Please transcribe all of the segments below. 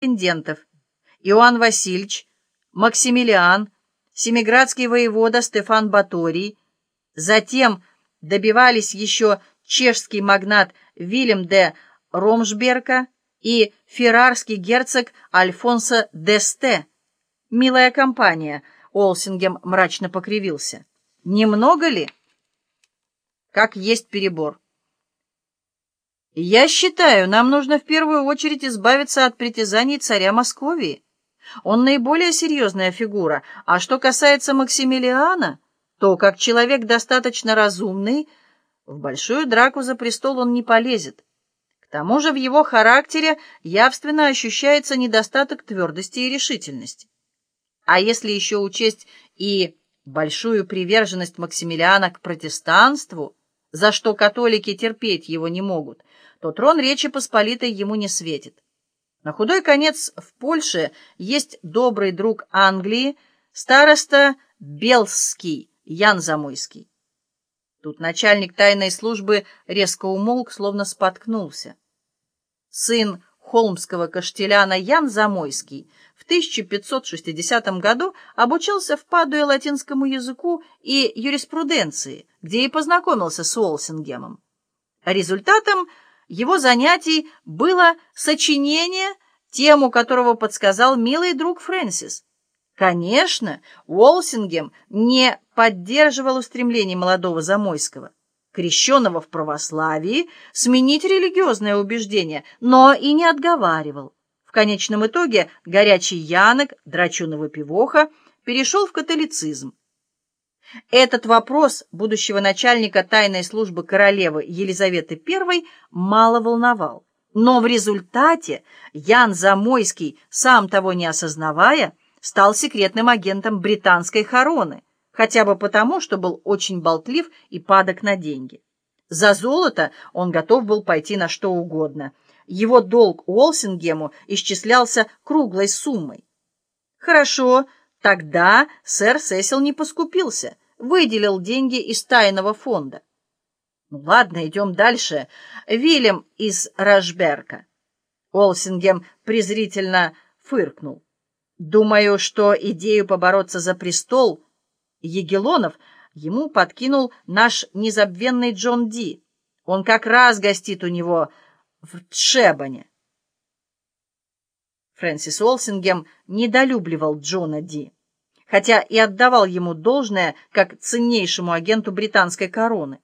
претендентов – Иоанн Васильевич, Максимилиан, семиградский воевода Стефан Баторий, затем добивались еще чешский магнат Вильям де Ромшберка и феррарский герцог Альфонсо Десте. «Милая компания», — Олсингем мрачно покривился. «Немного ли?» «Как есть перебор». «Я считаю, нам нужно в первую очередь избавиться от притязаний царя Московии. Он наиболее серьезная фигура, а что касается Максимилиана, то, как человек достаточно разумный, в большую драку за престол он не полезет. К тому же в его характере явственно ощущается недостаток твердости и решительности. А если еще учесть и большую приверженность Максимилиана к протестанству, за что католики терпеть его не могут, то трон Речи Посполитой ему не светит. На худой конец в Польше есть добрый друг Англии, староста Белский, Ян Замойский. Тут начальник тайной службы резко умолк, словно споткнулся. Сын холмского каштеляна Ян Замойский в 1560 году обучался в Падуе латинскому языку и юриспруденции, где и познакомился с Уолсингемом. Результатом его занятий было сочинение, тему которого подсказал милый друг Фрэнсис. Конечно, Уолсингем не поддерживал устремлений молодого Замойского, крещенного в православии, сменить религиозное убеждение, но и не отговаривал. В конечном итоге горячий Янок, драчуного пивоха, перешел в католицизм. Этот вопрос будущего начальника тайной службы королевы Елизаветы I мало волновал. Но в результате Ян Замойский, сам того не осознавая, стал секретным агентом британской хороны, хотя бы потому, что был очень болтлив и падок на деньги. За золото он готов был пойти на что угодно. Его долг Уолсингему исчислялся круглой суммой. Хорошо, тогда сэр Сесил не поскупился, выделил деньги из тайного фонда. Ну ладно, идем дальше. Вильям из Рашберка. Уолсингем презрительно фыркнул. Думаю, что идею побороться за престол Егелонов ему подкинул наш незабвенный Джон Ди. Он как раз гостит у него в Тшебане. Фрэнсис Олсингем недолюбливал Джона Ди, хотя и отдавал ему должное как ценнейшему агенту британской короны.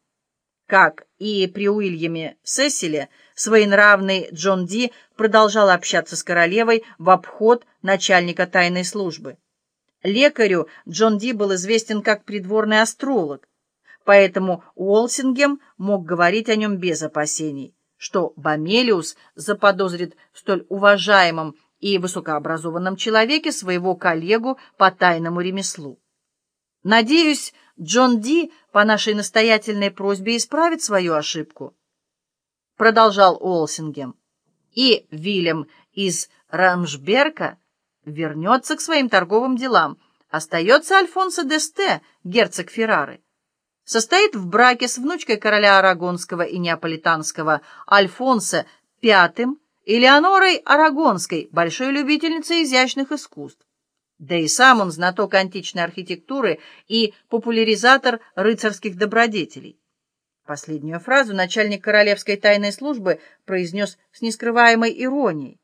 Как и при Уильяме Сесиле, своенравный Джон Ди продолжал общаться с королевой в обход начальника тайной службы. Лекарю Джон Ди был известен как придворный астролог, поэтому Уолсингем мог говорить о нем без опасений, что Бамелиус заподозрит столь уважаемом и высокообразованном человеке своего коллегу по тайному ремеслу. Надеюсь, Джон Ди по нашей настоятельной просьбе исправит свою ошибку, продолжал Уолсингем. И Вильям из Рамшберка вернется к своим торговым делам. Остается Альфонсо Десте, герцог Феррары. Состоит в браке с внучкой короля Арагонского и Неаполитанского Альфонсо V и Леонорой Арагонской, большой любительницей изящных искусств. Да и сам он знаток античной архитектуры и популяризатор рыцарских добродетелей. Последнюю фразу начальник королевской тайной службы произнес с нескрываемой иронией.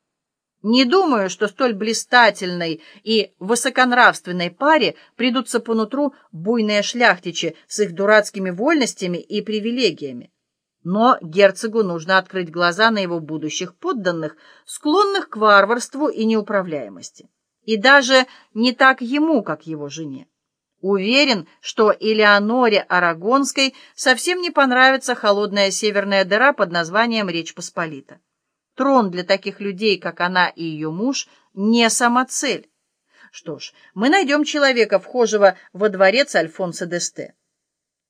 Не думаю, что столь блистательной и высоконравственной паре придутся по нутру буйные шляхтичи с их дурацкими вольностями и привилегиями. Но герцогу нужно открыть глаза на его будущих подданных, склонных к варварству и неуправляемости. И даже не так ему, как его жене. Уверен, что Элеоноре Арагонской совсем не понравится холодная северная дыра под названием Речь Посполита. Трон для таких людей, как она и ее муж, не самоцель. Что ж, мы найдем человека, вхожего во дворец Альфонса Десте.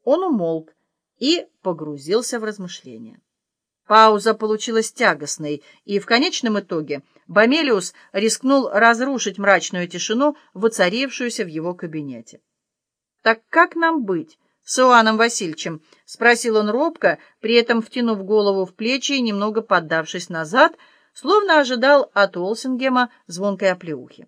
Он умолк и погрузился в размышления. Пауза получилась тягостной, и в конечном итоге Бомелиус рискнул разрушить мрачную тишину, воцарившуюся в его кабинете. «Так как нам быть с Иоанном Васильевичем?» — спросил он робко, при этом втянув голову в плечи и немного поддавшись назад, словно ожидал от Уолсингема звонкой оплеухи.